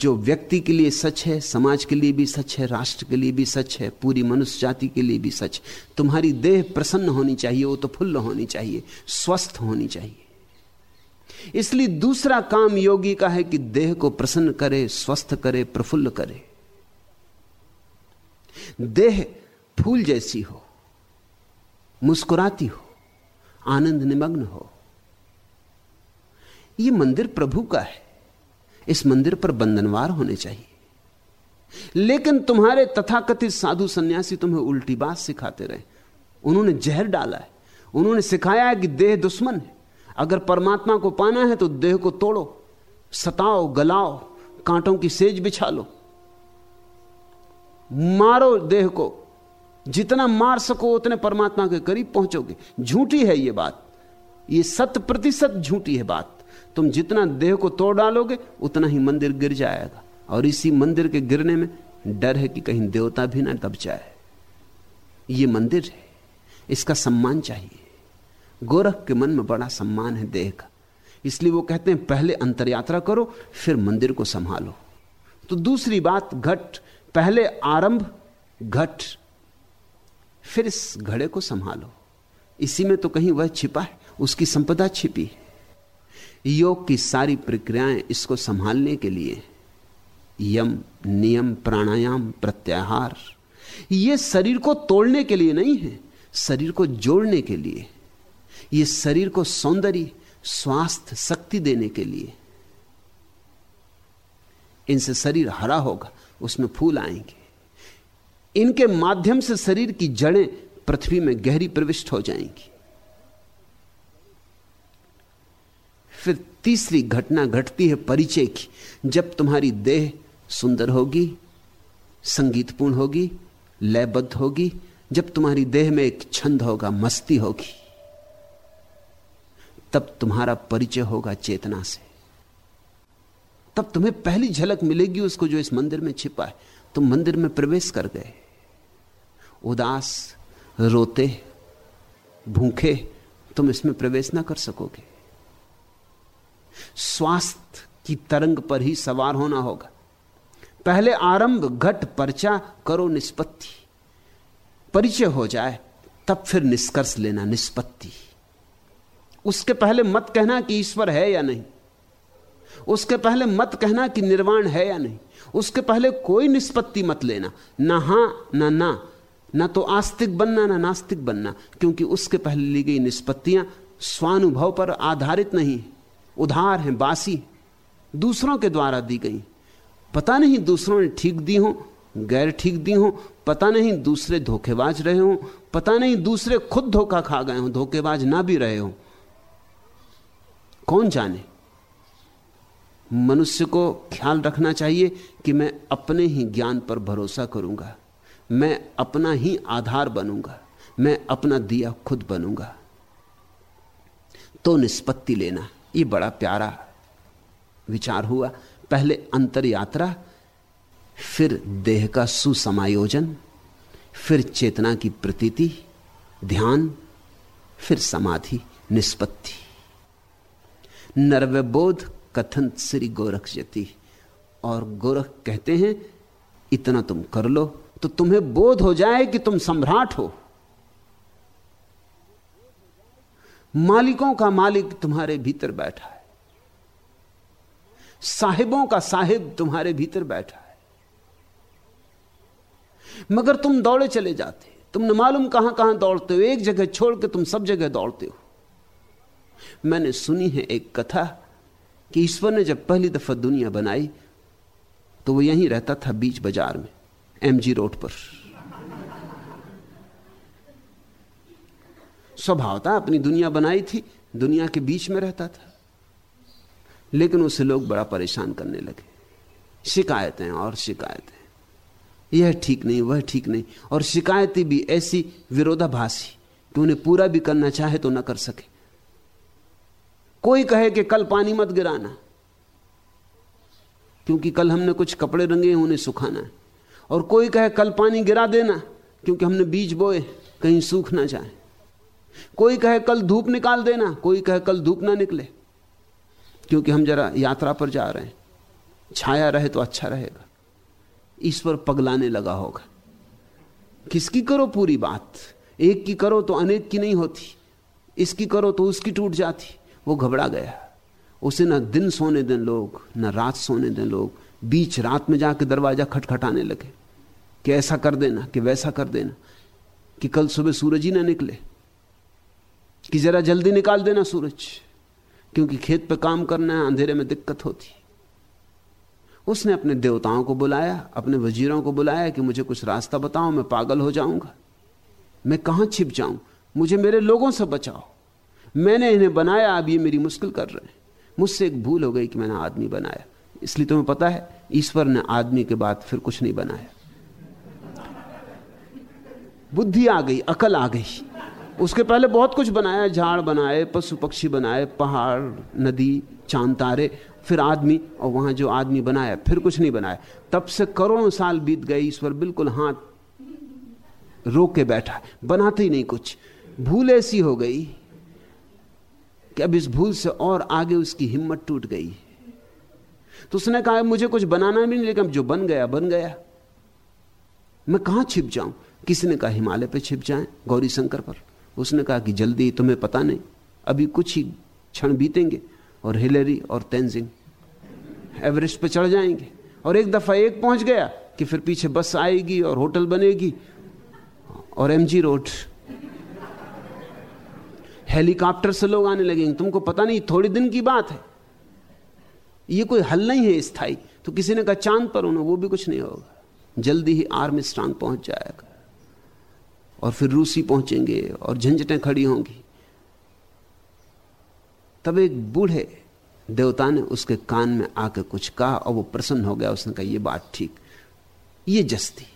जो व्यक्ति के लिए सच है, समाज के लिए भी सच है, राष्ट्र के लिए भी सच है, पूरी मनुष्य जाति के लिए भी सच, तुम्हारी देह प्रसन्न होनी चाहिए, वो तो फुल्ल होनी चाहिए, स्वस्थ होनी चाहिए। इसलिए दूसरा काम योगी का है कि देह को प्रसन्न करे, स्वस्थ करे, प्रफुल्ल करे। देह फूल जैसी हो, मुस्कुराती हो, आनंद निमग्न हो। यह मंदिर प्रभु का है। इस मंदिर पर बंधनवार होने चाहिए। लेकिन तुम्हारे तथाकथित साधु सन्यासी तुम्हें उल्टी बात सिखाते रहे। उन्होंने जहर डाला है। उन्होंने सिखाया है कि देह दुश्मन है। अगर परमात्मा को पाना है तो देह को तोड़ो, सताओ, गलाओ, कांटों की सेज बिछा लो मारो देह को। जितना मार सको उतने परमात्मा के करीब पहुंचोगे। झूठी है यह बात। यह शत प्रतिशत झूठी है बात। तुम जितना देह को तोड़ डालोगे, उतना ही मंदिर गिर जाएगा। और इसी मंदिर के गिरने में डर है कि कहीं देवता भी ना दब जाए। यह मंदिर है। इसका सम्मान चाहिए। गोरख के मन में बड़ा सम्मान है देह का। इसलिए वो कहते हैं, पहले अंतरयात्रा करो, फिर मंदिर को संभालो। तो दूसरी बात, घट। पहले आरंभ, घट। फिर इस घड़े को संभालो। इसी में तो कहीं वह छिपा है, उसकी संपदा छिपी है। योग की सारी प्रक्रियाएँ इसको संभालने के लिए। यम, नियम, प्राणायाम, प्रत्याहार। ये शरीर को तोड़ने के लिए नहीं है, शरीर को जोड़ने के लिए। ये शरीर को सौंदर्य, स्वास्थ्य, शक्ति देने के लिए। इनसे शरीर हरा होगा, उसमें फूल आएँगे। इनके माध्यम से शरीर की जड़ें पृथ्वी में गहरी प्रविष्ट हो जाएँगी फिर तीसरी घटना घटती है परिचय की। जब तुम्हारी देह सुंदर होगी, संगीतपूर्ण होगी, लयबद्ध होगी, जब तुम्हारी देह में एक छंद होगा, मस्ती होगी, तब तुम्हारा परिचय होगा चेतना से। तब तुम्हें पहली झलक मिलेगी उसको जो इस मंदिर में छिपा है। तुम मंदिर में प्रवेश कर गए। उदास, रोते, भूखे तुम इसमें प्रवेश ना कर सकोगे। स्वास्थ्य की तरंग पर ही सवार होना होगा। पहले आरंभ, घट, पर्चा करो निष्पत्ति। परिचय हो जाए, तब फिर निष्कर्ष लेना निष्पत्ति। उसके पहले मत कहना कि ईश्वर है या नहीं। उसके पहले मत कहना कि निर्वाण है या नहीं। उसके पहले कोई निष्पत्ति मत लेना। ना हाँ, ना ना। ना तो आस्तिक बनना, ना नास्तिक बनना, क्योंकि उसके पहले ली गई निष्पत्तियाँ स्वानुभव पर आधारित नहीं है। उधार हैं, बासी दूसरों के द्वारा दी गई। पता नहीं दूसरों ने ठीक दी हो, गैर ठीक दी हो, पता नहीं दूसरे धोखेबाज रहे हो, पता नहीं दूसरे खुद धोखा खा गए हो, धोखेबाज ना भी रहे हो। कौन जाने? मनुष्य को ख्याल रखना चाहिए कि मैं अपने ही ज्ञान पर भरोसा करूँगा। मैं अपना ही आधार बनूँगा। मैं अपना दिया खुद बनूँगा। तो निष्पत्ति लेना। ये बड़ा प्यारा विचार हुआ। पहले अंतर यात्रा फिर देह का सुसमायोजन, फिर चेतना की प्रतीति, ध्यान, फिर समाधि, निष्पत्ति। नर्वबोध कथन श्री गोरख जती और गोरख कहते हैं, इतना तुम कर लो तो तुम्हें बोध हो जाए कि तुम सम्राट हो। मालिकों का मालिक तुम्हारे भीतर बैठा है। साहिबों का साहिब तुम्हारे भीतर बैठा है। मगर तुम दौड़े चले जाते तुम न मालूम कहाँ कहाँ दौड़ते हो। एक जगह छोड़ के तुम सब जगह दौड़ते हो। मैंने सुनी है एक कथा कि ईश्वर ने जब पहली दफ़ा दुनिया बनाई तो वो यहीं रहता था बीच बाज़ार में एमजी रोड पर। स्वभावता अपनी दुनिया बनाई थी, दुनिया के बीच में रहता था। लेकिन उसे लोग बड़ा परेशान करने लगे। शिकायतें और शिकायतें। यह ठीक नहीं, वह ठीक नहीं। और शिकायतें भी ऐसी विरोधाभासी। कि उन्हें पूरा भी करना चाहे तो ना कर सके। कोई कहे कि कल पानी मत गिराना। क्योंकि कल हमने कुछ कपड़े रंगे, उन्हें सुखाना है। और कोई कहे कल पानी गिरा देना, क्योंकि हमने बीज बोए, कहीं सूख ना जाए। कोई कहे कल धूप निकाल देना, कोई कहे कल धूप ना निकले। क्योंकि हम जरा यात्रा पर जा रहे हैं। छाया रहे तो अच्छा रहेगा। ईश्वर पगलाने लगा होगा। किसकी करो पूरी बात? एक की करो तो अनेक की नहीं होती। इसकी करो तो उसकी टूट जाती। वो घबरा गया। उसे ना दिन सोने दें लोग, ना रात सोने दें लोग। बीच रात में जाके दरवाज़ा खटखटाने लगे। कि ऐसा कर देना, कि वैसा कर देना। कि कल सुबह सूरज ही ना निकले। कि जरा जल्दी निकाल देना सूरज, क्योंकि खेत पे काम करना है, अंधेरे में दिक्कत होती। उसने अपने देवताओं को बुलाया, अपने वजीरों को बुलाया कि मुझे कुछ रास्ता बताओ, मैं पागल हो जाऊँगा। मैं कहाँ छिप जाऊँ? मुझे मेरे लोगों से बचाओ। मैंने इन्हें बनाया, अब ये मेरी मुश्किल कर रहे हैं। मुझसे एक भूल हो गई कि मैंने आदमी बनाया। इसलिए तुम्हें पता है, ईश्वर ने आदमी के बाद फिर कुछ नहीं बनाया। बुद्धि आ गई, अकल आ गई। उसके पहले बहुत कुछ बनाया, झाड़ बनाए, पशु पक्षी बनाए, पहाड़, नदी, चाँद, तारे, फिर आदमी, और वहाँ जो आदमी बनाया, फिर कुछ नहीं बनाया। तब से करोड़ों साल बीत गए, ईश्वर बिल्कुल हाथ रोक के बैठा बनाते ही नहीं कुछ। भूल ऐसी हो गई कि अब इस भूल से और आगे उसकी हिम्मत टूट गई। तो उसने कहा, मुझे कुछ बनाना भी नहीं, लेकिन जो बन गया बन गया। मैं कहाँ छिप जाऊँ? किसी ने कहा, हिमालय पे छिप जाए गौरी शंकर पर। उसने कहा कि जल्दी, तुम्हें पता नहीं। अभी कुछ ही क्षण बीतेंगे और हिलेरी और तेंजिंग एवरेस्ट पे चढ़ जाएँगे और एक दफ़ा एक पहुँच गया कि फिर पीछे बस आएगी और होटल बनेगी और एमजी रोड हेलीकॉप्टर से लोग आने लगेंगे। तुमको पता नहीं, थोड़ी दिन की बात है। ये कोई हल नहीं है स्थायी। तो किसी ने कहा, चाँद पर उन्हें वो भी कुछ नहीं होगा। जल्दी ही आर्मी स्ट्रांग पहुँच जाएगा। और फिर रूसी पहुँचेंगे और झंझटें खड़ी होंगी। तब एक बूढ़े देवता ने उसके कान में आकर कुछ कहा और वो प्रसन्न हो गया। उसने कहा, ये बात ठीक, ये जस्ती।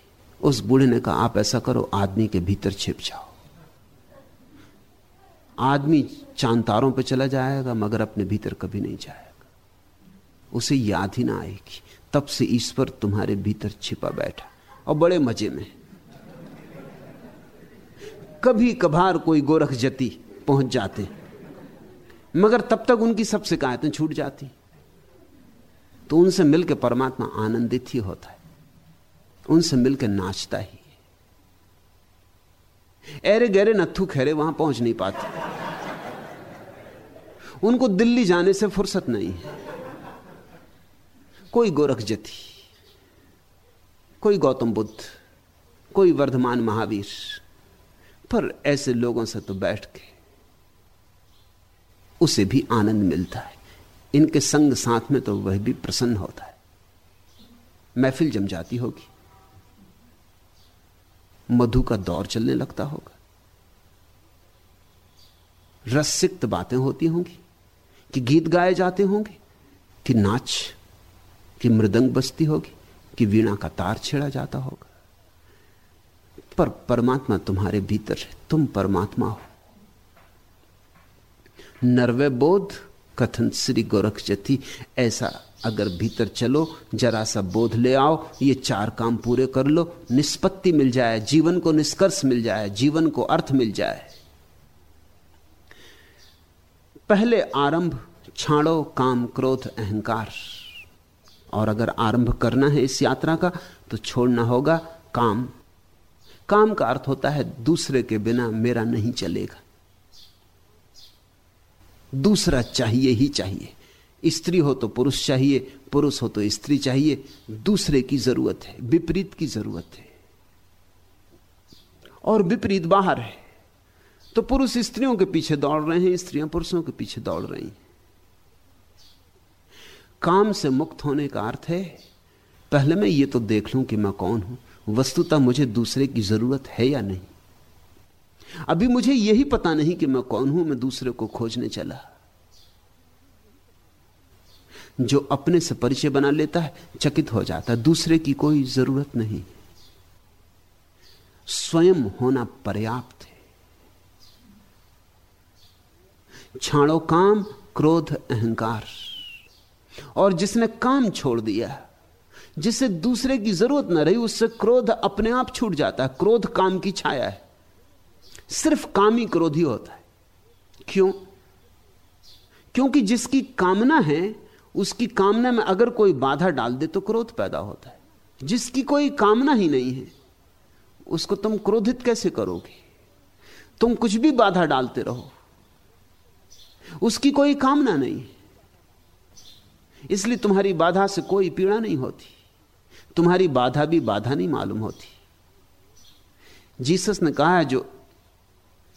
उस बूढ़े ने कहा, आप ऐसा करो, आदमी के भीतर छिप जाओ। आदमी चाँद तारों पर चला जाएगा, मगर अपने भीतर कभी नहीं जाएगा। उसे याद ही ना आएगी। तब से ईश्वर तुम्हारे भीतर छिपा बैठा और बड़े मज़े में कभी कभार कोई गोरख जती पहुँच जाते मगर तब तक उनकी सब शिकायतें छूट जाती। तो उनसे मिलकर परमात्मा आनंदित ही होता है। उनसे मिलकर नाचता ही एरे गहरे नथु खेरे वहाँ पहुँच नहीं पाते। उनको दिल्ली जाने से फुर्सत नहीं है। कोई गोरख जती, कोई गौतम बुद्ध, कोई वर्धमान महावीर पर ऐसे लोगों से तो बैठ के उसे भी आनंद मिलता है। इनके संग साथ में तो वह भी प्रसन्न होता है। महफिल जम जाती होगी। मधु का दौर चलने लगता होगा। रसिक्त बातें होती होंगी कि गीत गाए जाते होंगे, कि नाच, कि मृदंग बजती होगी, कि वीणा का तार छेड़ा जाता होगा। पर परमात्मा तुम्हारे भीतर है। तुम परमात्मा हो। नरवे बोध, कथन श्री गोरख ऐसा अगर भीतर चलो, जरा सा बोध ले आओ, ये चार काम पूरे कर लो, निष्पत्ति मिल जाए, जीवन को निष्कर्ष मिल जाए, जीवन को अर्थ मिल जाए। पहले आरंभ, छाड़ो काम, क्रोध, अहंकार। और अगर आरंभ करना है इस यात्रा का तो छोड़ना होगा काम काम का अर्थ होता है दूसरे के बिना मेरा नहीं चलेगा। दूसरा चाहिए ही चाहिए। स्त्री हो तो पुरुष चाहिए, पुरुष हो तो स्त्री चाहिए। दूसरे की ज़रूरत है, विपरीत की ज़रूरत है। और विपरीत बाहर है। तो पुरुष स्त्रियों के पीछे दौड़ रहे हैं, स्त्रियाँ पुरुषों के पीछे दौड़ रही हैं। काम से मुक्त होने का अर्थ है, पहले मैं ये तो देख लूँ कि मैं कौन हूँ। वस्तुतः मुझे दूसरे की ज़रूरत है या नहीं? अभी मुझे यही पता नहीं कि मैं कौन हूँ, मैं दूसरे को खोजने चला। जो अपने से परिचय बना लेता है, चकित हो जाता है, दूसरे की कोई ज़रूरत नहीं। स्वयं होना पर्याप्त है। छाड़ो काम, क्रोध, अहंकार। और जिसने काम छोड़ दिया जिससे दूसरे की ज़रूरत ना रही, उससे क्रोध अपने आप छूट जाता है। क्रोध काम की छाया है। सिर्फ़ काम ही क्रोधी होता है। क्यों? क्योंकि जिसकी कामना है, उसकी कामना में अगर कोई बाधा डाल दे तो क्रोध पैदा होता है। जिसकी कोई कामना ही नहीं है, उसको तुम क्रोधित कैसे करोगे? तुम कुछ भी बाधा डालते रहो। उसकी कोई कामना नहीं। इसलिए तुम्हारी बाधा से कोई पीड़ा नहीं होती। तुम्हारी बाधा भी बाधा नहीं मालूम होती। जीसस ने कहा है जो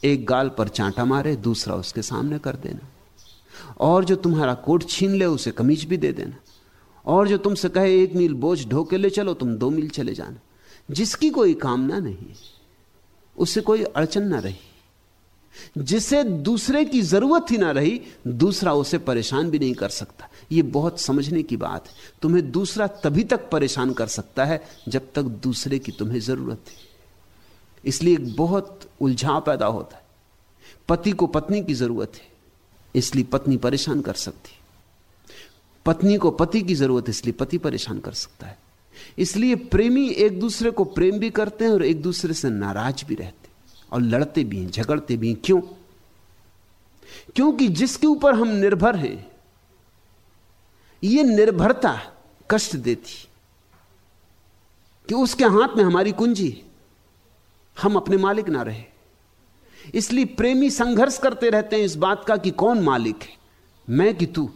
एक गाल पर चांटा मारे, दूसरा उसके सामने कर देना। और जो तुम्हारा कोट छीन ले, उसे कमीज भी दे देना। और जो तुमसे कहे, एक मील बोझ ढोके ले चलो, तुम दो मील चले जाना। जिसकी कोई कामना नहीं उससे कोई अड़चन ना रही। जिसे दूसरे की ज़रूरत ही ना रही, दूसरा उसे परेशान भी नहीं कर सकता। यह बहुत समझने की बात है। तुम्हें दूसरा तभी तक परेशान कर सकता है जब तक दूसरे की तुम्हें ज़रूरत है। इसलिए एक बहुत उलझाव पैदा होता है। पति को पत्नी की ज़रूरत है, इसलिए पत्नी परेशान कर सकती पत्नी को पति की ज़रूरत इसलिए पति परेशान कर सकता है। इसलिए प्रेमी एक दूसरे को प्रेम भी करते हैं और एक दूसरे से नाराज़ भी रहते और लड़ते भी हैं, झगड़ते भी हैं। क्यों? क्योंकि जिसके ऊपर हम निर्भर हैं यह निर्भरता कष्ट देती कि उसके हाथ में हमारी कुंजी हम अपने मालिक ना रहे। इसलिए प्रेमी संघर्ष करते रहते हैं इस बात का कि कौन मालिक है? मैं कि तू?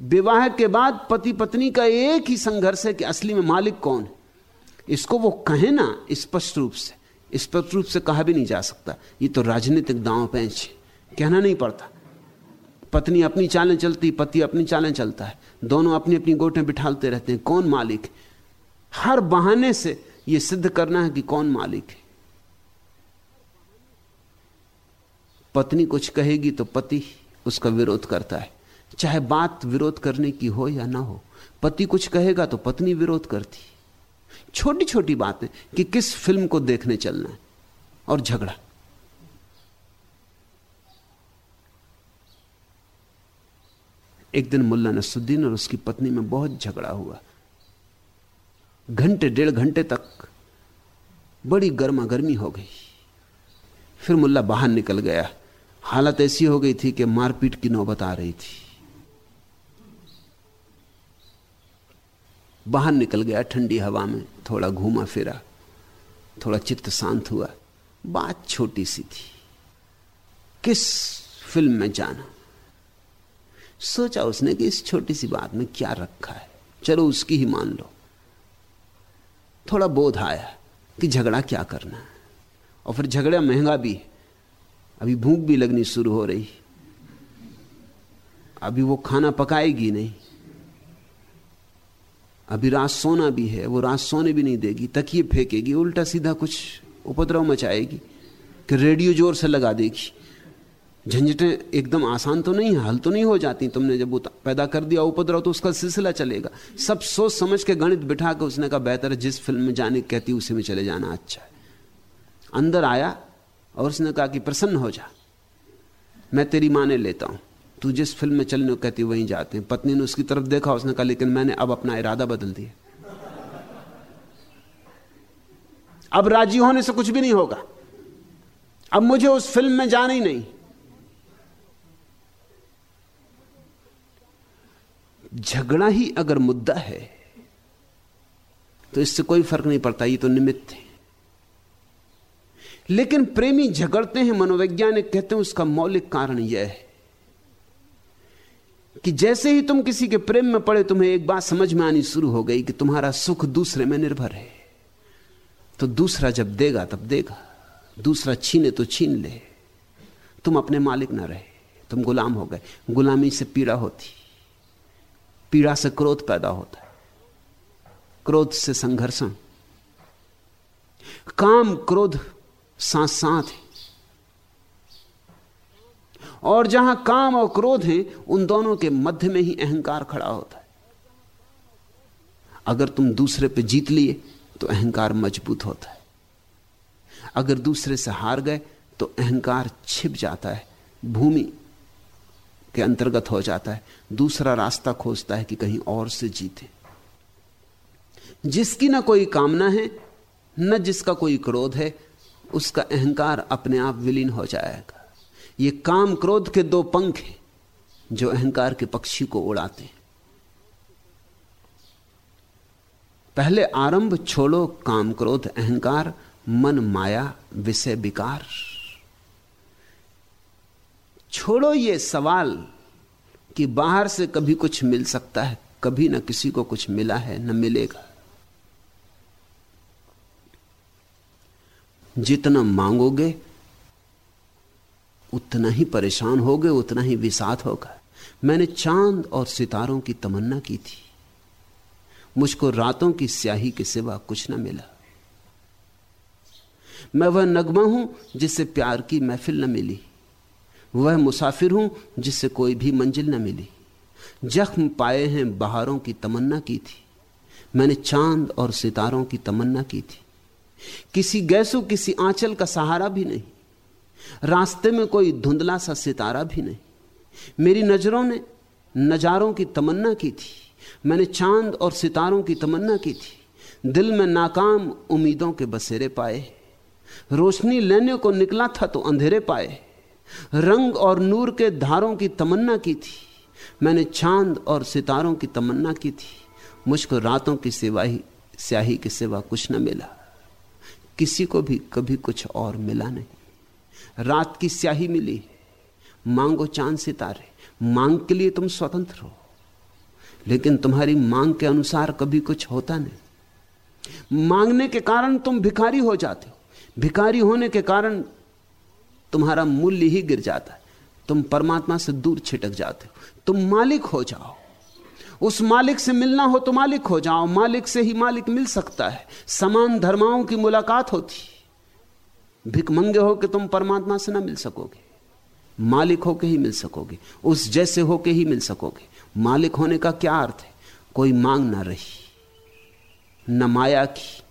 विवाह के बाद पति पत्नी का एक ही संघर्ष है कि असली में मालिक कौन है? इसको वो कहे ना, स्पष्ट रूप से। स्पष्ट रूप से कहा भी नहीं जा सकता। ये तो राजनीतिक दांव पैंच कहना नहीं पड़ता। पत्नी अपनी चालें चलती, पति अपनी चालें चलता है। दोनों अपनी अपनी गोटें बिठालते रहते हैं। कौन मालिक है? हर बहाने से यह सिद्ध करना है कि कौन मालिक है। पत्नी कुछ कहेगी तो पति उसका विरोध करता है। चाहे बात विरोध करने की हो या ना हो, पति कुछ कहेगा तो पत्नी विरोध करती। छोटी छोटी बातें कि किस फ़िल्म को देखने चलना है और झगड़ा। एक दिन मुल्ला नसुद्दीन और उसकी पत्नी में बहुत झगड़ा हुआ। घंटे, डेढ़ घंटे तक बड़ी गर्मा गर्मी हो गई। फिर मुल्ला बाहर निकल गया। हालत ऐसी हो गई थी कि मारपीट की नौबत आ रही थी। बाहर निकल गया, ठंडी हवा में थोड़ा घूमा फिरा, थोड़ा चित्त शांत हुआ। बात छोटी सी थी। किस फ़िल्म में जाना? सोचा उसने कि इस छोटी सी बात में क्या रखा है। चलो उसकी ही मान लो। थोड़ा बोध आया कि झगड़ा क्या करना है। और फिर झगड़ा महँगा भी अभी भूख भी लगनी शुरू हो रही। अभी वो खाना पकाएगी नहीं। अभी रात सोना भी है, वो रात सोने भी नहीं देगी। तकिए फेंकेगी, उल्टा सीधा कुछ उपद्रव मचाएगी कि रेडियो ज़ोर से लगा देगी। झंझटें एकदम आसान तो नहीं हल तो नहीं हो जाती। तुमने जब पैदा कर दिया उपद्रव तो उसका सिलसिला चलेगा। सब सोच समझ के गणित बिठा के उसने कहा, बेहतर जिस फ़िल्म में जाने कहती उसी में चले जाना अच्छा है। अंदर आया और उसने कहा कि प्रसन्न हो जा। मैं तेरी माने लेता हूँ। तू जिस फ़िल्म में चलने कहती वहीं जाते हैं। पत्नी ने उसकी तरफ़ देखा, उसने कहा, लेकिन मैंने अब अपना इरादा बदल दिया अब राज़ी होने से कुछ भी नहीं होगा। अब मुझे उस फ़िल्म में जाना ही नहीं। झगड़ा ही अगर मुद्दा है तो इससे कोई फ़र्क नहीं पड़ता, ये तो निमित्त है। लेकिन प्रेमी झगड़ते हैं, मनोवैज्ञानिक कहते हैं, उसका मौलिक कारण यह है कि जैसे ही तुम किसी के प्रेम में पड़े, तुम्हें एक बात समझ में आनी शुरू हो गई कि तुम्हारा सुख दूसरे में निर्भर है। तो दूसरा जब देगा, तब देगा। दूसरा छीने तो छीन ले। तुम अपने मालिक ना रहे, तुम गुलाम हो गए। गुलामी से पीड़ा होती। पीड़ा से क्रोध पैदा होता है। क्रोध से संघर्षण। काम, क्रोध साथ साथ है। और जहाँ काम और क्रोध हैं, उन दोनों के मध्य में ही अहंकार खड़ा होता है। अगर तुम दूसरे पे जीत लिए तो अहंकार मज़बूत होता है। अगर दूसरे से हार गए तो अहंकार छिप जाता है। भूमि के अंतर्गत हो जाता है, दूसरा रास्ता खोजता है कि कहीं और से जीते। जिसकी ना कोई कामना है, न जिसका कोई क्रोध है, उसका अहंकार अपने आप विलीन हो जाएगा। ये काम क्रोध के दो पंख हैं, जो अहंकार के पक्षी को उड़ाते हैं। पहले आरंभ छोड़ो, काम क्रोध, अहंकार, मन माया, विषय विकार। छोड़ो ये सवाल कि बाहर से कभी कुछ मिल सकता है, कभी ना किसी को कुछ मिला है, न मिलेगा। जितना मांगोगे, उतना ही परेशान होगे, उतना ही विषाद होगा। मैंने चाँद और सितारों की तमन्ना की थी। मुझको रातों की स्याही के सिवा कुछ न मिला। मैं वह नगमा हूँ जिससे प्यार की महफिल न मिली। वह मुसाफिर हूँ, जिससे कोई भी मंजिल न मिली। जख्म पाए हैं बहारों की तमन्ना की थी। मैंने चाँद और सितारों की तमन्ना की थी। किसी गैसों, किसी आंचल का सहारा भी नहीं। रास्ते में कोई धुंधला सा सितारा भी नहीं। मेरी नज़रों ने नजारों की तमन्ना की थी। मैंने चाँद और सितारों की तमन्ना की थी। दिल में नाकाम उम्मीदों के बसेरे पाए। रोशनी लेने को निकला था तो अंधेरे पाए। रंग और नूर के धारों की तमन्ना की थी। मैंने चाँद और सितारों की तमन्ना की थी। मुझको रातों की सिवाही, स्याही के सिवा कुछ न मिला। किसी को भी कभी कुछ और मिला नहीं। रात की स्याही मिली। मांगो चाँद सितारे। मांग के लिए तुम स्वतंत्र हो। लेकिन तुम्हारी मांग के अनुसार कभी कुछ होता नहीं। मांगने के कारण तुम भिखारी हो जाते हो। भिखारी होने के कारण तुम्हारा मूल्य ही गिर जाता है। तुम परमात्मा से दूर छिटक जाते हो। तुम मालिक हो जाओ। उस मालिक से मिलना हो तो मालिक हो जाओ। मालिक से ही मालिक मिल सकता है। समान धर्माओं की मुलाकात होती भिकमंगे हो कि तुम परमात्मा से ना मिल सकोगे। मालिक होके ही मिल सकोगे। उस जैसे होके ही मिल सकोगे। मालिक होने का क्या अर्थ है? कोई मांग ना रही। न माया की,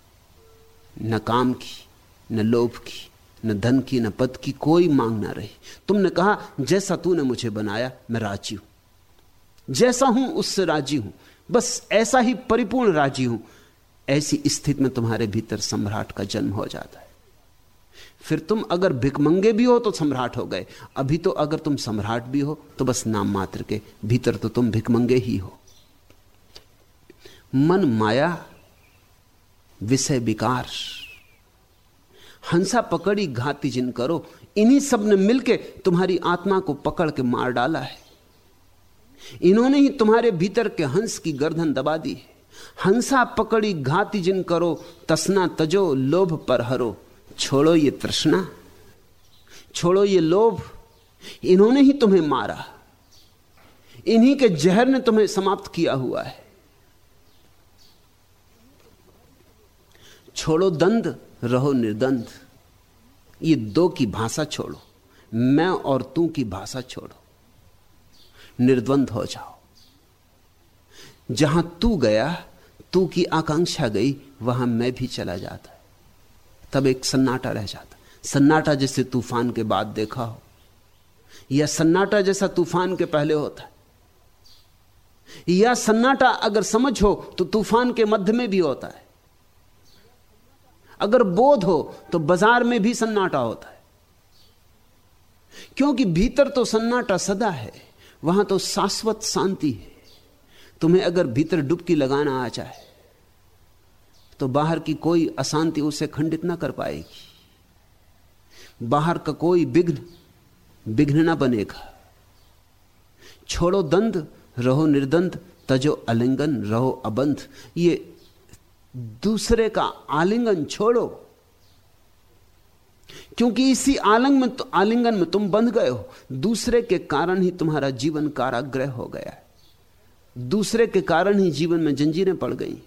न काम की, न लोभ की। न धन की, न पद की कोई मांग ना रही। तुमने कहा, जैसा तूने मुझे बनाया, मैं राज़ी हूँ। जैसा हूँ, उससे राज़ी हूँ। बस ऐसा ही परिपूर्ण राज़ी हूँ। ऐसी स्थिति में तुम्हारे भीतर सम्राट का जन्म हो जाता है। फिर तुम अगर भिकमंगे भी हो तो सम्राट हो गए। अभी तो अगर तुम सम्राट भी हो तो बस नाम मात्र के भीतर तो तुम भिकमंगे ही हो। मन माया, विषय विकार। हंसा पकड़ी घाती जिन करो, इन्हीं सबने मिलके तुम्हारी आत्मा को पकड़ के मार डाला है। इन्होंने ही तुम्हारे भीतर के हंस की गर्दन दबा दी है। हंसा पकड़ी घाती जिन करो, तसना तजो, लोभ पर हरो। छोड़ो ये तृष्णा, छोड़ो ये लोभ, इन्होंने ही तुम्हें मारा। इन्हीं के जहर ने तुम्हें समाप्त किया हुआ है। छोड़ो दंड रहो निर्दंध ये दो की भाषा छोड़ो, मैं और तू की भाषा छोड़ो। निर्द्वंद हो जाओ। जहाँ तू गया, तू की आकांक्षा गई, वहाँ मैं भी चला जाता। तब एक सन्नाटा रह जाता। सन्नाटा जैसे तूफ़ान के बाद देखा हो, या सन्नाटा जैसा तूफ़ान के पहले होता। है या सन्नाटा अगर समझ हो तो तूफ़ान के मध्य में भी होता है। अगर बोध हो तो बाज़ार में भी सन्नाटा होता है। क्योंकि भीतर तो सन्नाटा सदा है, वहाँ तो शाश्वत शांति है। तुम्हें अगर भीतर डुबकी लगाना आ जाए तो बाहर की कोई अशांति उसे खंडित ना कर पाएगी। बाहर का कोई विघ्न विघ्न ना बनेगा। छोड़ो दंद रहो निर्दंत, तजो अलिंगन, रहो अबंध। ये दूसरे का आलिंगन छोड़ो। क्योंकि इसी आलिंग में तो आलिंगन में तुम बंध गए हो। दूसरे के कारण ही तुम्हारा जीवन काराग्रह हो गया है। दूसरे के कारण ही जीवन में जंजीरें पड़ गई।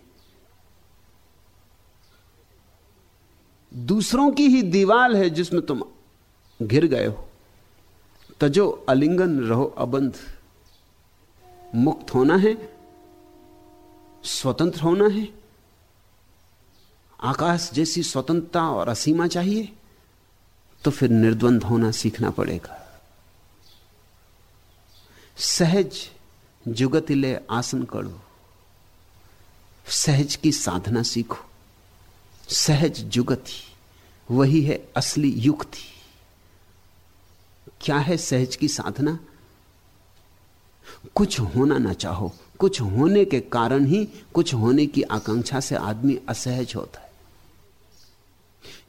दूसरों की ही दीवार है जिसमें तुम घिर गए हो। तजो अलिंगन रहो अबंध। मुक्त होना है, स्वतंत्र होना है। आकाश जैसी स्वतंत्रता और असीमा चाहिए तो फिर निर्द्वंद होना सीखना पड़ेगा। सहज जुगतिले आसन करो। सहज की साधना सीखो। सहज जुगति वही है असली युक्ति। क्या है सहज की साधना? कुछ होना ना चाहो, कुछ होने के कारण ही, कुछ होने की आकांक्षा से आदमी असहज होता है।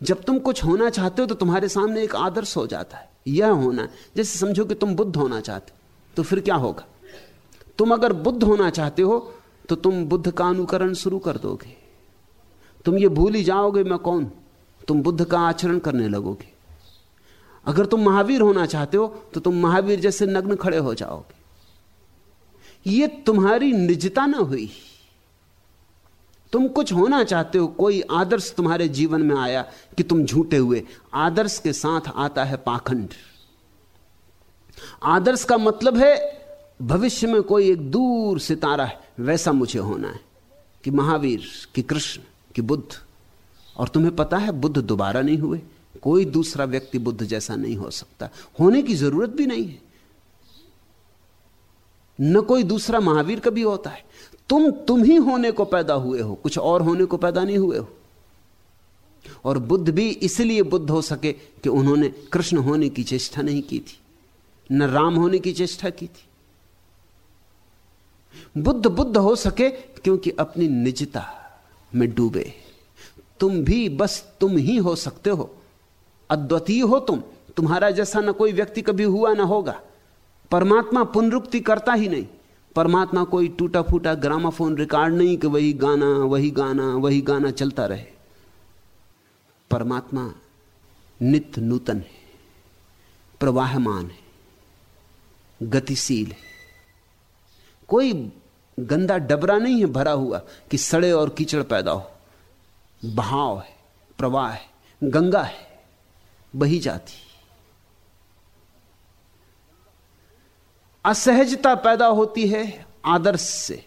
जब तुम कुछ होना चाहते हो तो तुम्हारे सामने एक आदर्श हो जाता है। यह होना, जैसे समझो कि तुम बुद्ध होना चाहते हो तो फिर क्या होगा? तुम अगर बुद्ध होना चाहते हो तो तुम बुद्ध का अनुकरण शुरू कर दोगे। तुम ये भूल ही जाओगे मैं कौन? तुम बुद्ध का आचरण करने लगोगे। अगर तुम महावीर होना चाहते हो तो तुम महावीर जैसे नग्न खड़े हो जाओगे। ये तुम्हारी निजता ना हुई। तुम कुछ होना चाहते हो, कोई आदर्श तुम्हारे जीवन में आया कि तुम झूठे हुए। आदर्श के साथ आता है पाखंड। आदर्श का मतलब है, भविष्य में कोई एक दूर सितारा है, वैसा मुझे होना है कि महावीर, कि कृष्ण, कि बुद्ध। और तुम्हें पता है, बुद्ध दोबारा नहीं हुए। कोई दूसरा व्यक्ति बुद्ध जैसा नहीं हो सकता। होने की ज़रूरत भी नहीं है। न कोई दूसरा महावीर कभी होता है। तुम तुम ही होने को पैदा हुए हो, कुछ और होने को पैदा नहीं हुए हो। और बुद्ध भी इसलिए बुद्ध हो सके कि उन्होंने कृष्ण होने की चेष्टा नहीं की थी, न राम होने की चेष्टा की थी। बुद्ध बुद्ध हो सके क्योंकि अपनी निजता में डूबे। तुम भी बस तुम ही हो सकते हो, अद्वितीय हो तुम। तुम्हारा जैसा ना कोई व्यक्ति कभी हुआ ना होगा। परमात्मा पुनरुक्ति करता ही नहीं। परमात्मा कोई टूटा फूटा ग्रामाफोन रिकॉर्ड नहीं कि वही गाना वही गाना वही गाना चलता रहे। परमात्मा नित्य नूतन है, प्रवाहमान है, गतिशील है। कोई गंदा डबरा नहीं है भरा हुआ कि सड़े और कीचड़ पैदा हो। बहाव है, प्रवाह है, गंगा है, बही जाती। असहजता पैदा होती है आदर्श से।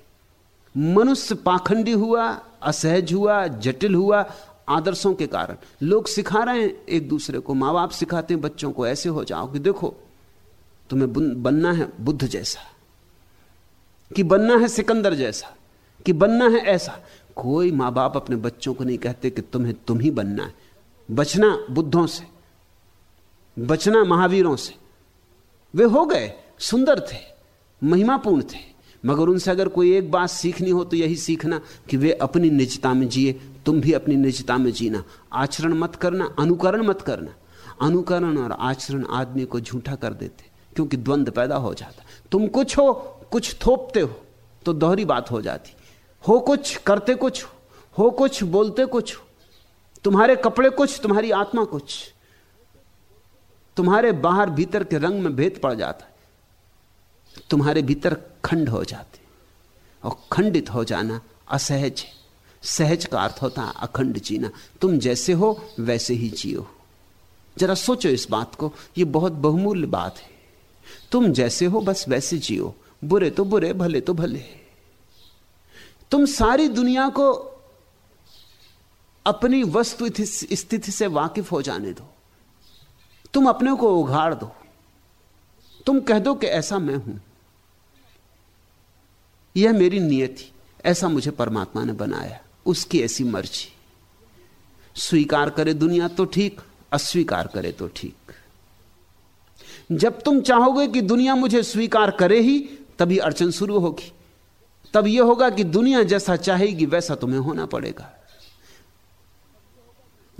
मनुष्य पाखंडी हुआ, असहज हुआ, जटिल हुआ आदर्शों के कारण। लोग सिखा रहे हैं एक दूसरे को माँ बाप सिखाते हैं बच्चों को, ऐसे हो जाओ कि देखो, तुम्हें बनना है बुद्ध जैसा, कि बनना है सिकंदर जैसा, कि बनना है ऐसा। कोई माँ बाप अपने बच्चों को नहीं कहते कि तुम्हें तुम ही बनना है। बचना बुद्धों से, बचना महावीरों से। वे हो गए सुंदर थे, महिमापूर्ण थे। मगर उनसे अगर कोई एक बात सीखनी हो तो यही सीखना कि वे अपनी निजता में जिए, तुम भी अपनी निजता में जीना। आचरण मत करना, अनुकरण मत करना। अनुकरण और आचरण आदमी को झूठा कर देते, क्योंकि द्वंद्व पैदा हो जाता। तुम कुछ हो, कुछ थोपते हो तो दोहरी बात हो जाती। हो कुछ, करते कुछ हो कुछ, बोलते कुछ तुम्हारे कपड़े कुछ, तुम्हारी आत्मा कुछ। तुम्हारे बाहर भीतर के रंग में भेद पड़ जाता है। तुम्हारे भीतर खंड हो जाते और खंडित हो जाना असहज है। सहज का अर्थ होता है अखंड जीना। तुम जैसे हो, वैसे ही जियो। जरा सोचो इस बात को यह बहुत बहुमूल्य बात है। तुम जैसे हो, बस वैसे जियो। बुरे तो बुरे, भले तो भले। तुम सारी दुनिया को अपनी वस्तु स्थिति से वाकिफ हो जाने दो। तुम अपने को उघाड़ दो। तुम कह दो कि ऐसा मैं हूँ। यह मेरी नियति ऐसा मुझे परमात्मा ने बनाया। उसकी ऐसी मर्ज़ी। स्वीकार करे दुनिया तो ठीक, अस्वीकार करे तो ठीक। जब तुम चाहोगे कि दुनिया मुझे स्वीकार करे ही, तभी अड़चन शुरू होगी। तब यह होगा कि दुनिया जैसा चाहेगी, वैसा तुम्हें होना पड़ेगा।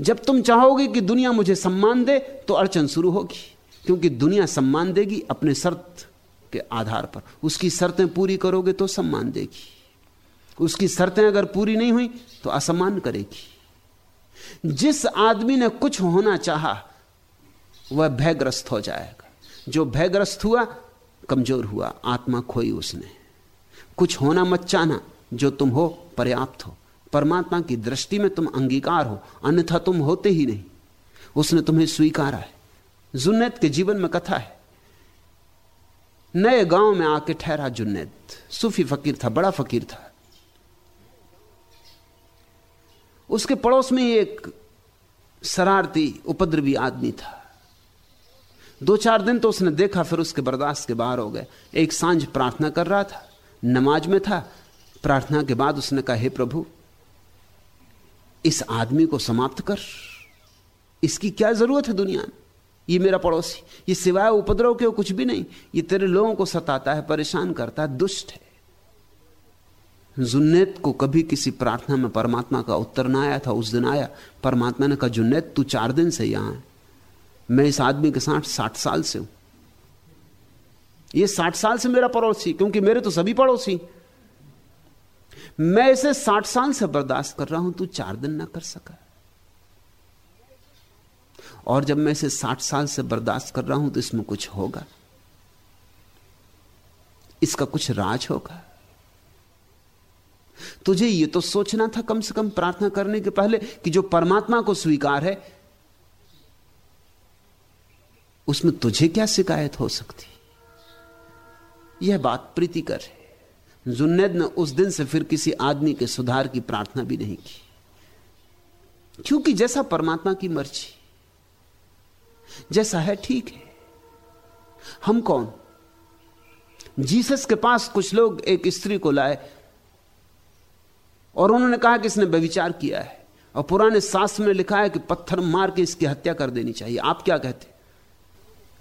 जब तुम चाहोगे कि दुनिया मुझे सम्मान दे तो अड़चन शुरू होगी। क्योंकि दुनिया सम्मान देगी अपने शर्त के आधार पर। उसकी शर्तें पूरी करोगे तो सम्मान देगी। उसकी शर्तें अगर पूरी नहीं हुई तो असम्मान करेगी। जिस आदमी ने कुछ होना चाहा, वह भयग्रस्त हो जाएगा। जो भयग्रस्त हुआ, कमज़ोर हुआ, आत्मा खोई उसने। कुछ होना मत चाहना, जो तुम हो, पर्याप्त हो। परमात्मा की दृष्टि में तुम अंगीकार हो, अन्यथा तुम होते ही नहीं। उसने तुम्हें स्वीकारा है। जुन्नत के जीवन में कथा है। नए गाँव में आके ठहरा जुन्नैद। सूफी फकीर था, बड़ा फकीर था। उसके पड़ोस में एक शरारती, उपद्रवी आदमी था। दो चार दिन तो उसने देखा, फिर उसके बर्दाश्त के बाहर हो गए। एक साँझ प्रार्थना कर रहा था, नमाज़ में था। प्रार्थना के बाद उसने कहा, हे प्रभु, इस आदमी को समाप्त कर। इसकी क्या ज़रूरत है दुनिया में? ये मेरा पड़ोसी। ये सिवाय उपद्रव के कुछ भी नहीं। ये तेरे लोगों को सताता है, परेशान करता है, दुष्ट है। जुन्नैद को कभी किसी प्रार्थना में परमात्मा का उत्तर ना आया था, उस दिन आया, परमात्मा ने कहा जुन्नैद तू चार दिन से यहाँ है। मैं इस आदमी के साथ साठ साल से हूँ। ये साठ साल से मेरा पड़ोसी, क्योंकि मेरे तो सभी पड़ोसी। मैं इसे साठ साल से बर्दाश्त कर रहा हूँ, तू चार दिन ना कर सका। और जब मैं इसे साठ साल से बर्दाश्त कर रहा हूँ तो इसमें कुछ होगा। इसका कुछ राज होगा। तुझे यह तो सोचना था कम से कम प्रार्थना करने के पहले कि जो परमात्मा को स्वीकार है, उसमें तुझे क्या शिकायत हो सकती? यह बात प्रीतिकर है। जुन्नैद ने उस दिन से फिर किसी आदमी के सुधार की प्रार्थना भी नहीं की। क्योंकि जैसा परमात्मा की मर्ज़ी जैसा है ठीक है। हम कौन? जीसस के पास कुछ लोग एक स्त्री को लाए और उन्होंने कहा कि इसने व्यविचार किया है और पुराने शास्त्र में लिखा है कि पत्थर मार के इसकी हत्या कर देनी चाहिए। आप क्या कहते?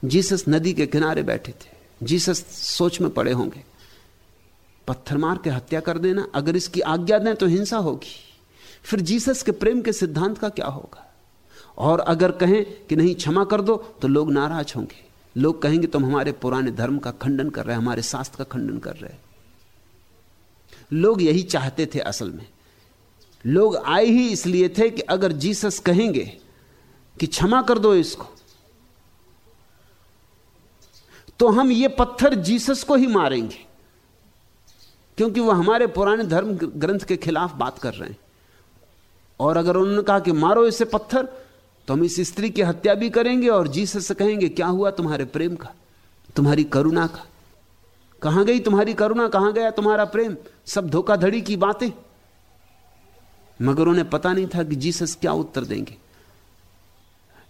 जीसस नदी के किनारे बैठे थे। जीसस सोच में पड़े होंगे, पत्थर मार के हत्या कर देना, अगर इसकी आज्ञा दें तो हिंसा होगी। फिर जीसस के प्रेम के सिद्धांत का क्या होगा? और अगर कहें कि नहीं, क्षमा कर दो तो लोग नाराज़ होंगे। लोग कहेंगे, तुम हमारे पुराने धर्म का खंडन कर रहे हमारे शास्त्र का खंडन कर रहे लोग यही चाहते थे असल में। लोग आए ही इसलिए थे कि अगर जीसस कहेंगे कि क्षमा कर दो इसको तो हम ये पत्थर जीसस को ही मारेंगे, क्योंकि वह हमारे पुराने धर्म ग्रंथ के खिलाफ बात कर रहे हैं। और अगर उन्होंने कहा कि मारो इसे पत्थर तो हम इस स्त्री की हत्या भी करेंगे और जीसस से कहेंगे, क्या हुआ तुम्हारे प्रेम का? तुम्हारी करुणा का? कहाँ गई तुम्हारी करुणा? कहाँ गया तुम्हारा प्रेम? सब धोखाधड़ी की बातें। मगर उन्हें पता नहीं था कि जीसस क्या उत्तर देंगे।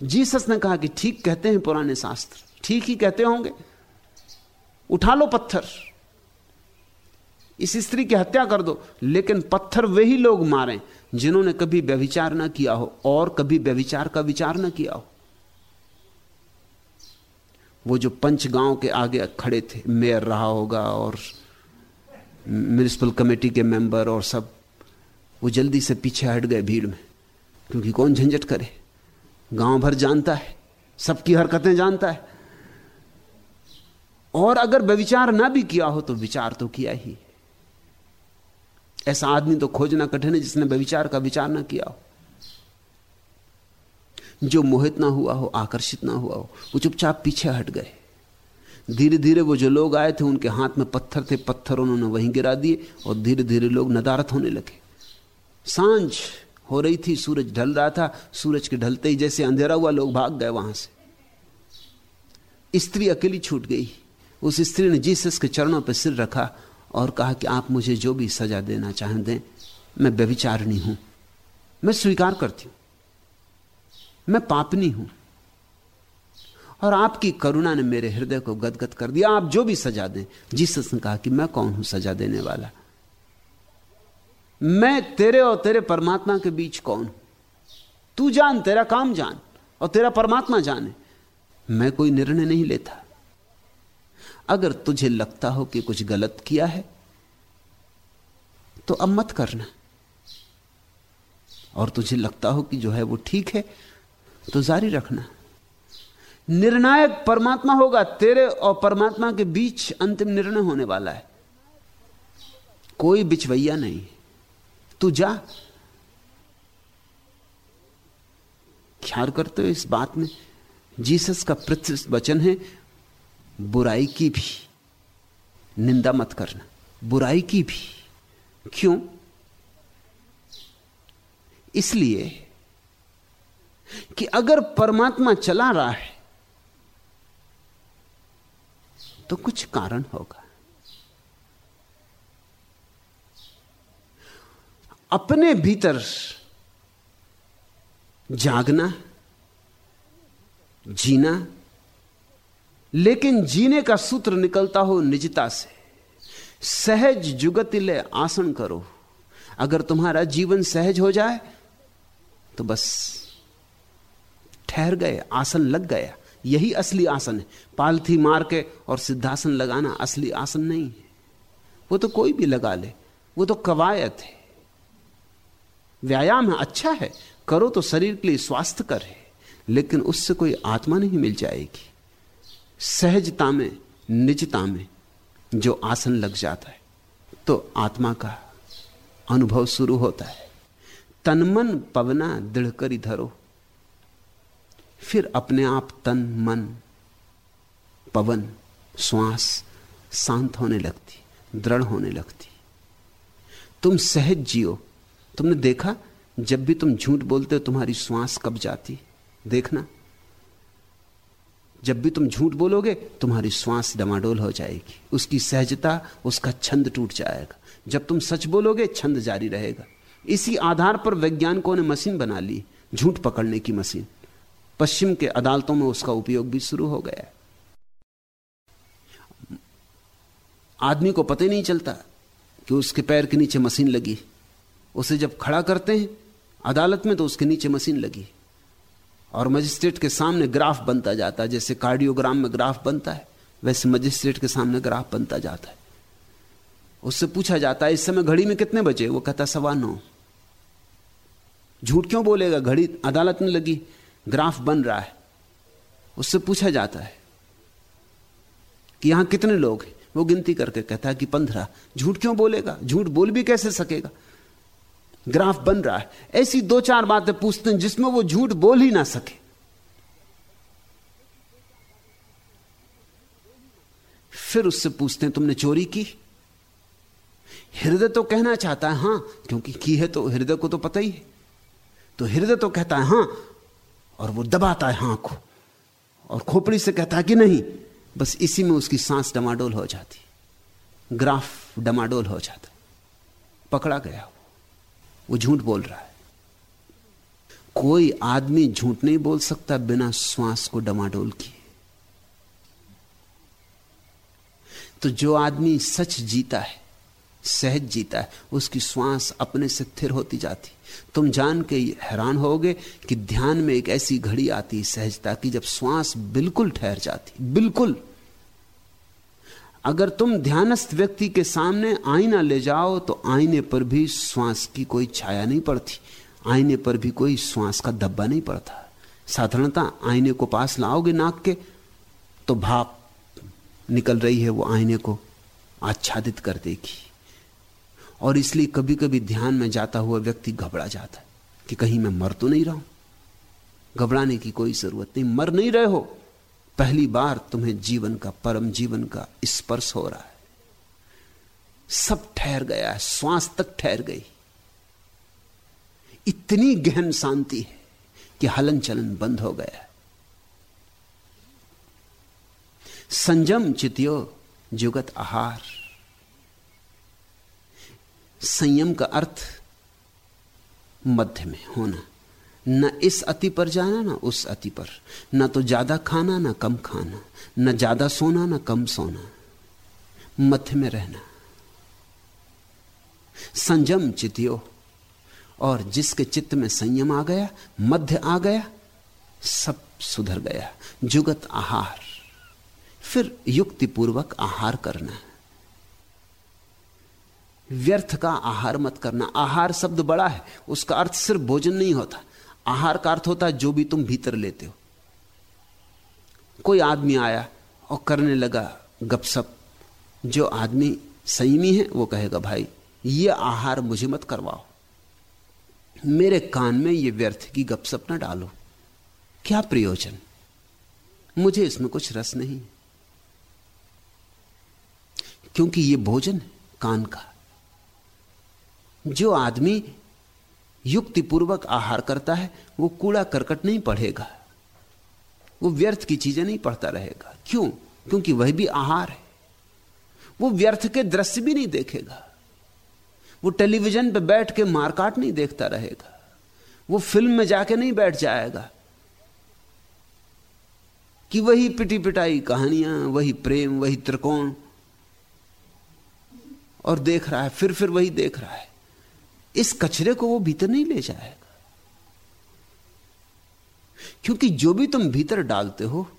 जीसस ने कहा कि ठीक कहते हैं पुराने शास्त्र, ठीक ही कहते होंगे। उठा लो पत्थर। इस स्त्री की हत्या कर दो। लेकिन पत्थर वही लोग मारें जिन्होंने कभी व्यभिचार ना किया हो और कभी व्यभिचार का विचार ना किया हो। वो जो पंच गाँव के आगे खड़े थे, मेयर रहा होगा और म्यूनिसिपल कमेटी के मेंबर और सब, वो जल्दी से पीछे हट गए भीड़ में, क्योंकि कौन झंझट करे? गाँव भर जानता है, सबकी हरकतें जानता है। और अगर व्यविचार ना भी किया हो तो विचार तो किया ही। ऐसा आदमी तो खोजना कठिन है जिसने व्यविचार का विचार ना किया हो। जो मोहित ना हुआ हो, आकर्षित ना हुआ हो, वो चुपचाप पीछे हट गए। धीरे धीरे वो जो लोग आए थे, उनके हाथ में पत्थर थे, पत्थर उन्होंने वहीं गिरा दिए और धीरे धीरे लोग नदारत होने लगे। साँझ हो रही थी, सूरज ढल रहा था, सूरज के ढलते ही जैसे अंधेरा हुआ, लोग भाग गए वहाँ से। स्त्री अकेली छूट गई। उस स्त्री ने जीसस के चरणों पर सिर रखा और कहा कि आप मुझे जो भी सजा देना चाहें दें, मैं व्यभिचारिणी हूँ। मैं स्वीकार करती हूँ। मैं पापनी हूँ। और आपकी करुणा ने मेरे हृदय को गदगद कर दिया। आप जो भी सजा दें, जीसस ने कहा कि मैं कौन हूँ सजा देने वाला? मैं तेरे और तेरे परमात्मा के बीच कौन हूँ? तू जान, तेरा काम जान और तेरा परमात्मा जाने। मैं कोई निर्णय नहीं लेता। अगर तुझे लगता हो कि कुछ गलत किया है तो अब मत करना। और तुझे लगता हो कि जो है वो ठीक है तो जारी रखना। निर्णायक परमात्मा होगा, तेरे और परमात्मा के बीच अंतिम निर्णय होने वाला है। कोई बिचवैया नहीं। तू जा। ख्याल करते हो इस बात में? जीसस का प्रत्यक्ष वचन है बुराई की भी निंदा मत करना। बुराई की भी। क्यों? इसलिए कि अगर परमात्मा चला रहा है तो कुछ कारण होगा। अपने भीतर जागना, जीना लेकिन जीने का सूत्र निकलता हो निजता से। सहज जुगतिले आसन करो। अगर तुम्हारा जीवन सहज हो जाए तो बस ठहर गए, आसन लग गया। यही असली आसन है। पालथी मार के और सिद्धासन लगाना असली आसन नहीं है। वो तो कोई भी लगा ले। वो तो कवायत है। व्यायाम है अच्छा है। करो तो शरीर के लिए स्वास्थ्य कर है। लेकिन उससे कोई आत्मा नहीं मिल जाएगी। सहजता में, निजता में जो आसन लग जाता है तो आत्मा का अनुभव शुरू होता है। तनमन पवना दृढ़ कर धरो। फिर अपने आप तन, मन, पवन, श्वास शांत होने लगती, दृढ़ होने लगती। तुम सहज जियो। तुमने देखा? जब भी तुम झूठ बोलते हो, तुम्हारी श्वास कब जाती? देखना। जब भी तुम झूठ बोलोगे, तुम्हारी श्वास डमाडोल हो जाएगी। उसकी सहजता, उसका छंद टूट जाएगा। जब तुम सच बोलोगे, छंद जारी रहेगा। इसी आधार पर वैज्ञानिकों ने मशीन बना ली, झूठ पकड़ने की मशीन। पश्चिम के अदालतों में उसका उपयोग भी शुरू हो गया। आदमी को पता नहीं चलता कि उसके पैर के नीचे मशीन लगी। उसे जब खड़ा करते हैं, अदालत में तो उसके नीचे मशीन लगी। और मजिस्ट्रेट के सामने ग्राफ बनता जाता है, जैसे कार्डियोग्राम में ग्राफ बनता है, वैसे मजिस्ट्रेट के सामने ग्राफ बनता जाता है। उससे पूछा जाता है, इस समय घड़ी में कितने बजे? वो कहता सवा नौ। झूठ क्यों बोलेगा? घड़ी अदालत में लगी, ग्राफ बन रहा है। उससे पूछा जाता है कि यहाँ कितने लोग हैं? वो गिनती करके कहता है कि पंद्रह। झूठ क्यों बोलेगा? झूठ बोल भी कैसे सकेगा? ग्राफ बन रहा है। ऐसी दो चार बातें पूछते हैं जिसमें वो झूठ बोल ही ना सके। फिर उससे पूछते हैं, तुमने चोरी की? हृदय तो कहना चाहता है, हाँ, क्योंकि की है तो हृदय को तो पता ही है। तो हृदय तो कहता है, हाँ, और वो दबाता है हाँ को और खोपड़ी से कहता है कि नहीं, बस इसी में उसकी सांस डमाडोल हो जाती। ग्राफ डमाडोल हो जाता। पकड़ा गया वो वो झूठ बोल रहा है। कोई आदमी झूठ नहीं बोल सकता बिना श्वास को डमाडोल किए। तो जो आदमी सच जीता है, सहज जीता है, उसकी श्वास अपने से स्थिर होती जाती। तुम जान के हैरान होगे कि ध्यान में एक ऐसी घड़ी आती सहजता की जब श्वास बिल्कुल ठहर जाती, बिल्कुल। अगर तुम ध्यानस्थ व्यक्ति के सामने आईना ले जाओ तो आईने पर भी श्वास की कोई छाया नहीं पड़ती। आईने पर भी कोई श्वास का धब्बा नहीं पड़ता। साधारणता आईने को पास लाओगे नाक के तो भाप निकल रही है वो आईने को आच्छादित कर देगी। और इसलिए कभी कभी ध्यान में जाता हुआ व्यक्ति घबरा जाता है कि कहीं मैं मर तो नहीं रहा हूँ। घबराने की कोई ज़रूरत नहीं। मर नहीं रहे हो। पहली बार तुम्हें जीवन का, परम जीवन का स्पर्श हो रहा है। सब ठहर गया है, श्वास तक ठहर गई। इतनी गहन शांति है कि हलन चलन बंद हो गया है। संजम चितियो जुगत आहार। संयम का अर्थ मध्य में होना। न इस अति पर जाना, ना उस अति पर। न तो ज़्यादा खाना, ना कम खाना। न ज़्यादा सोना, ना कम सोना। मध्य में रहना। संयम चितियो। और जिसके चित्त में संयम आ गया, मध्य आ गया, सब सुधर गया। जुगत आहार। फिर युक्तिपूर्वक आहार करना। व्यर्थ का आहार मत करना। आहार शब्द बड़ा है, उसका अर्थ सिर्फ़ भोजन नहीं होता। आहार का अर्थ होता है जो भी तुम भीतर लेते हो। कोई आदमी आया और करने लगा गपसप जो आदमी संयमी है, वो कहेगा, भाई, ये आहार मुझे मत करवाओ। मेरे कान में ये व्यर्थ की गपसप ना डालो। क्या प्रयोजन? मुझे इसमें कुछ रस नहीं। क्योंकि ये भोजन है कान का। जो आदमी युक्तिपूर्वक आहार करता है, वो कूड़ा करकट नहीं पढ़ेगा। वो व्यर्थ की चीज़ें नहीं पढ़ता रहेगा। क्यों? क्योंकि वह भी आहार है। वो व्यर्थ के दृश्य भी नहीं देखेगा। वो टेलीविज़न पे बैठ के मारकाट नहीं देखता रहेगा। वो फ़िल्म में जाके नहीं बैठ जाएगा। कि वही पिटी पिटाई कहानियाँ, वही प्रेम, वही त्रिकोण। और देख रहा है फिर फिर वही देख रहा है। इस कचरे को वो भीतर नहीं ले जाएगा। क्योंकि जो भी तुम भीतर डालते हो,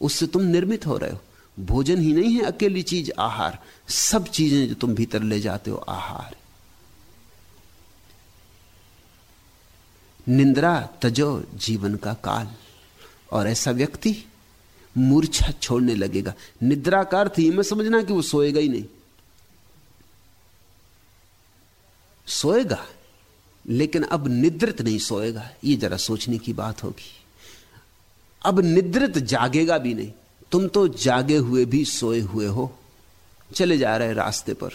उससे तुम निर्मित हो रहे हो। भोजन ही नहीं है अकेली चीज़, आहार। सब चीज़ें जो तुम भीतर ले जाते हो, आहार। निंद्रा तजो जीवन का काल। और ऐसा व्यक्ति मूर्छा छोड़ने लगेगा। निद्रा का अर्थ ही मैं समझना कि वो सोएगा ही नहीं। सोएगा, लेकिन अब निद्रित नहीं सोएगा। ये जरा सोचने की बात होगी। अब निद्रित जागेगा भी नहीं। तुम तो जागे हुए भी सोए हुए हो। चले जा रहे रास्ते पर।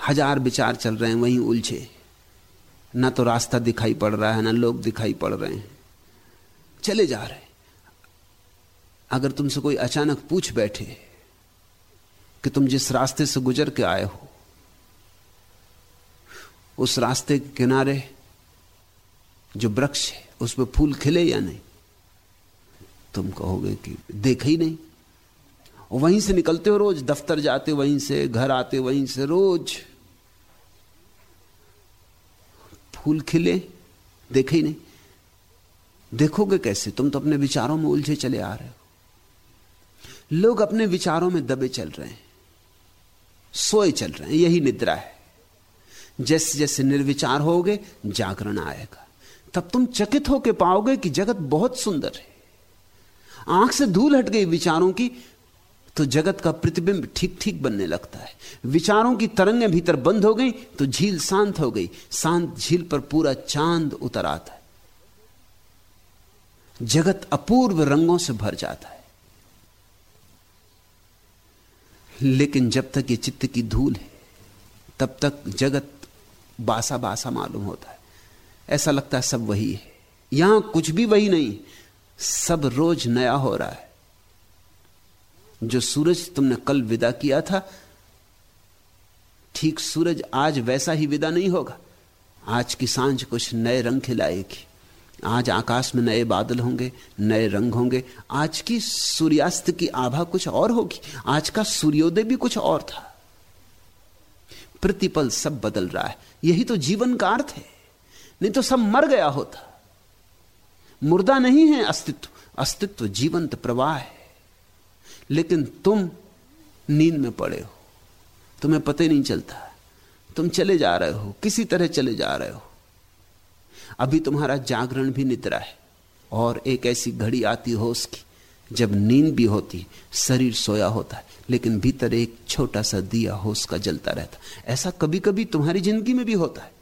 हज़ार विचार चल रहे हैं, वहीं उलझे। ना तो रास्ता दिखाई पड़ रहा है, ना लोग दिखाई पड़ रहे हैं। चले जा रहे। अगर तुमसे कोई अचानक पूछ बैठे कि तुम जिस रास्ते से गुजर के आए हो उस रास्ते के किनारे जो वृक्ष है, उस पर फूल खिले या नहीं? तुम कहोगे कि देख ही नहीं। वहीं से निकलते हो रोज, दफ्तर जाते वहीं से, घर आते वहीं से, रोज। फूल खिले, देखे ही नहीं। देखोगे कैसे? तुम तो अपने विचारों में उलझे चले आ रहे हो। लोग अपने विचारों में दबे चल रहे हैं। सोए चल रहे हैं। यही निद्रा है। जैसे जैसे निर्विचार होगे, जागरण आएगा। तब तुम चकित होकर पाओगे कि जगत बहुत सुंदर है। आँख से धूल हट गई विचारों की तो जगत का प्रतिबिंब ठीक ठीक बनने लगता है। विचारों की तरंगें भीतर बंद हो गई तो झील शांत हो गई। शांत झील पर पूरा चाँद उतर आता है। जगत अपूर्व रंगों से भर जाता है। लेकिन जब तक ये चित्त की धूल है, तब तक जगत बासा बासा मालूम होता है। ऐसा लगता है सब वही है। यहाँ कुछ भी वही नहीं, सब रोज नया हो रहा है। जो सूरज तुमने कल विदा किया था, ठीक सूरज आज वैसा ही विदा नहीं होगा। आज की साँझ कुछ नए रंग खिलाएगी। आज आकाश में नए बादल होंगे, नए रंग होंगे। आज की सूर्यास्त की आभा कुछ और होगी। आज का सूर्योदय भी कुछ और था। प्रतिपल सब बदल रहा है। यही तो जीवन का अर्थ है। नहीं तो सब मर गया होता। मुर्दा नहीं है अस्तित्व। अस्तित्व जीवंत प्रवाह है। लेकिन तुम नींद में पड़े हो। तुम्हें पता ही नहीं चलता। तुम चले जा रहे हो। किसी तरह चले जा रहे हो। अभी तुम्हारा जागरण भी निद्रा है। और एक ऐसी घड़ी आती होश की जब नींद भी होती, शरीर सोया होता है। लेकिन भीतर एक छोटा सा दिया होश का जलता रहता। ऐसा कभी कभी तुम्हारी ज़िंदगी में भी होता है।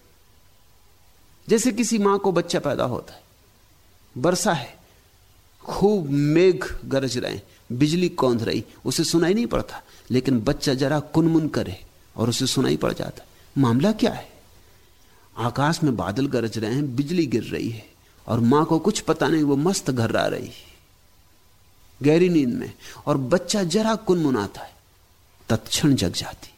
जैसे किसी माँ को बच्चा पैदा होता है। वर्षा है। खूब मेघ गरज रहे बिजली कौंध रही। उसे सुनाई नहीं पड़ता। लेकिन बच्चा जरा कुनमुन करे और उसे सुनाई पड़ जाता। मामला क्या है? आकाश में बादल गरज रहे हैं। बिजली गिर रही है। और माँ को कुछ पता नहीं, वो मस्त घर्रा रही गहरी नींद में, और बच्चा जरा कुनमुनाता है, तत्क्षण जग जाती।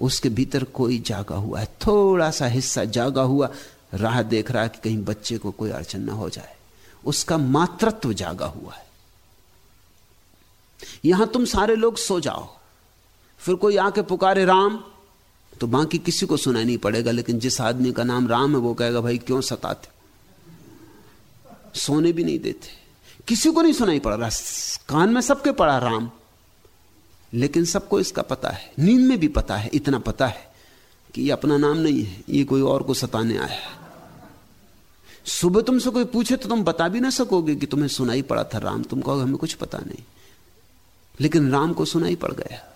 उसके भीतर कोई जागा हुआ है, थोड़ा सा हिस्सा जागा हुआ, राह देख रहा है कि कहीं बच्चे को कोई अड़चन ना हो जाए। उसका मातृत्व जागा हुआ है। यहाँ तुम सारे लोग सो जाओ। फिर कोई आके पुकारे, राम तो बाकी किसी को सुनाई नहीं पड़ेगा, लेकिन जिस आदमी का नाम राम है, वो कहेगा, भाई क्यों सताते? सोने भी नहीं देते। किसी को नहीं सुनाई पड़ रहा। कान में सबके पड़ा राम। लेकिन सबको इसका पता है। नींद में भी पता है। इतना पता है कि ये अपना नाम नहीं है। ये कोई और को सताने आया है। सुबह तुमसे कोई पूछे तो तुम बता भी ना सकोगे कि तुम्हें सुनाई पड़ा था राम। तुम कहोगे, हमें कुछ पता नहीं। लेकिन राम को सुनाई पड़ गया।